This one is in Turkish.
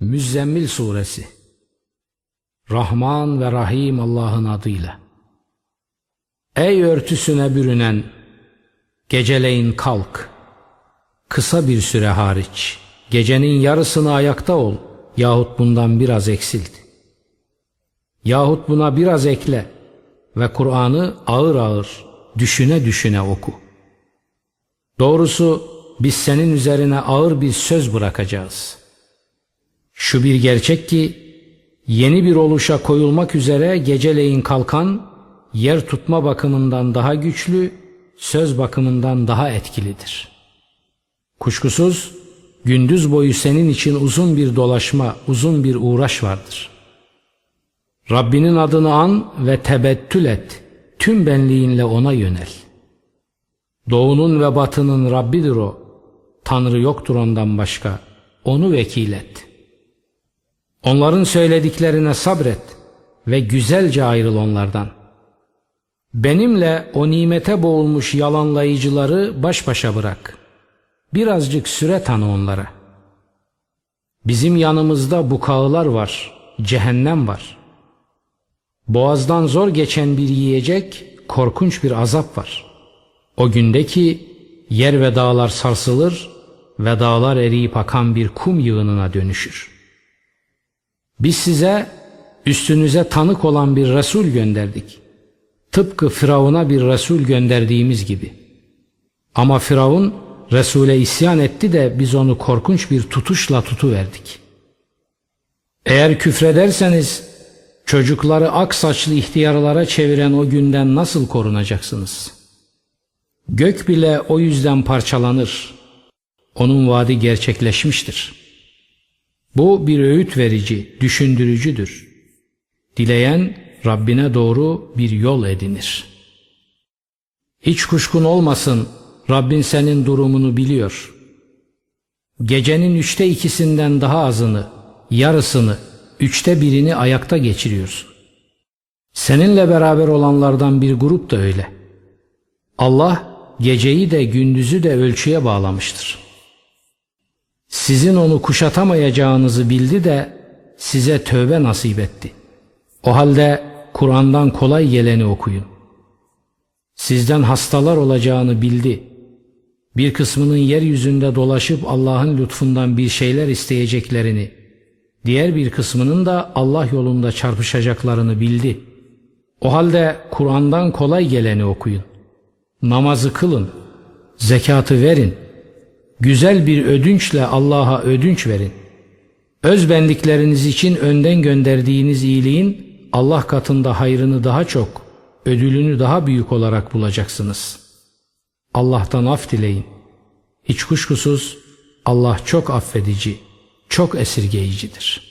Müzzemmil Suresi. Rahman ve Rahim Allah'ın adıyla. Ey örtüsüne bürünen Geceleyin kalk. Kısa bir süre hariç Gecenin yarısını ayakta ol Yahut bundan biraz eksilt Yahut buna biraz ekle Ve Kur'an'ı ağır ağır Düşüne düşüne oku. Doğrusu biz senin üzerine ağır bir söz bırakacağız.'' Şu bir gerçek ki yeni bir oluşa koyulmak üzere geceleyin kalkan yer tutma bakımından daha güçlü, söz bakımından daha etkilidir. Kuşkusuz gündüz boyu senin için uzun bir dolaşma, uzun bir uğraş vardır. Rabbinin adını an ve tebettül et, tüm benliğinle ona yönel. Doğunun ve batının Rabbidir o, Tanrı yoktur ondan başka, onu vekil et.'' Onların söylediklerine sabret ve güzelce ayrıl onlardan. Benimle o nimete boğulmuş yalanlayıcıları baş başa bırak. Birazcık süre tanı onlara. Bizim yanımızda bukağılar var, cehennem var. Boğazdan zor geçen bir yiyecek, korkunç bir azap var. O gündeki yer ve dağlar sarsılır ve dağlar eriyip akan bir kum yığınına dönüşür.'' Biz size üstünüze tanık olan bir Resul gönderdik. Tıpkı Firavun'a bir Resul gönderdiğimiz gibi. Ama Firavun Resul'e isyan etti de biz onu korkunç bir tutuşla tutuverdik. Eğer küfrederseniz çocukları ak saçlı ihtiyarlara çeviren o günden nasıl korunacaksınız? Gök bile o yüzden parçalanır. Onun vaadi gerçekleşmiştir.'' Bu bir öğüt verici, düşündürücüdür. Dileyen Rabbine doğru bir yol edinir. Hiç kuşkun olmasın Rabbin senin durumunu biliyor. Gecenin üçte ikisinden daha azını, yarısını, üçte birini ayakta geçiriyorsun. Seninle beraber olanlardan bir grup da öyle. Allah geceyi de gündüzü de ölçüye bağlamıştır.'' Sizin onu kuşatamayacağınızı bildi de size tövbe nasip etti. O halde Kur'an'dan kolay geleni okuyun. Sizden hastalar olacağını bildi. Bir kısmının yeryüzünde dolaşıp Allah'ın lütfundan bir şeyler isteyeceklerini, diğer bir kısmının da Allah yolunda çarpışacaklarını bildi. O halde Kur'an'dan kolay geleni okuyun. Namazı kılın, zekatı verin.'' Güzel bir ödünçle Allah'a ödünç verin. Özbenlikleriniz için önden gönderdiğiniz iyiliğin Allah katında hayrını daha çok, ödülünü daha büyük olarak bulacaksınız. Allah'tan af dileyin. Hiç kuşkusuz Allah çok affedici, çok esirgeyicidir.''